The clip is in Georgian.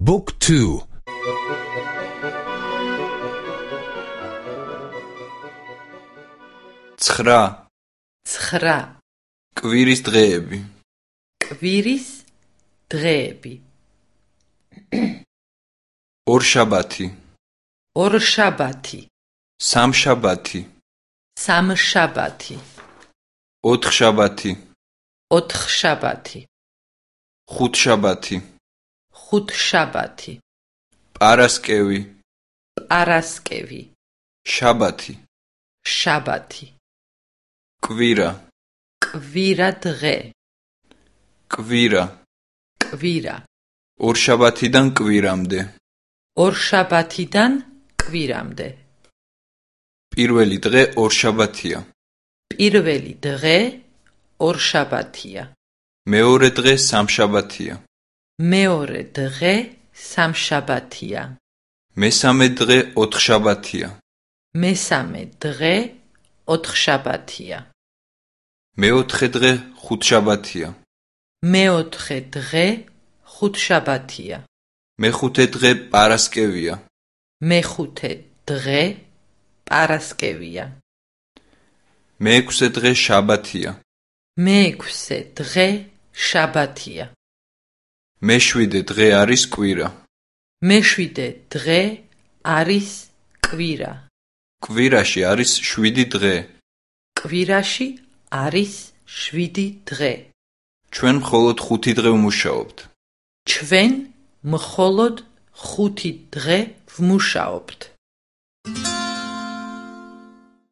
Book 2 ცხრა ცხრა კვირის დღეები კვირის დღეები ორშაბათი ორშაბათი სამშაბათი სამშაბათი ოთხშაბათი ოთხშაბათი ხუთშაბათი ხუთშაბათი. პარასკევი. პარასკევი. შაბათი. შაბათი. კვირა. კვირა დღე. კვირა. კვირა. ორშაბათიდან კვირამდე. ორშაბათიდან კვირამდე. პირველი დღე ორშაბათია. პირველი დღე ორშაბათია. მეორე დღე სამშაბათია მეორე დღე სამშაბათია. მესამე დღე ოთხშაბათია. მესამე დღე ოთხშაბათია. მეოთხე დღე ხუთშაბათია. მეოთხე დღე ხუთშაბათია. მეხუთე დღე პარასკევია. მეხუთე დღე პარასკევია. მეექვსე დღე შაბათია. მეექვსე დღე შაბათია მეშვიდე დღე არის კვირა. მეშვიდე დღე არის კვირა. კვირაში არის შვიდი დღე. კვირაში არის შვიდი დღე. ჩვენ მხოლოდ ხუთი დღე ვმუშაობთ. ჩვენ მხოლოდ ხუთი დღე ვმუშაობთ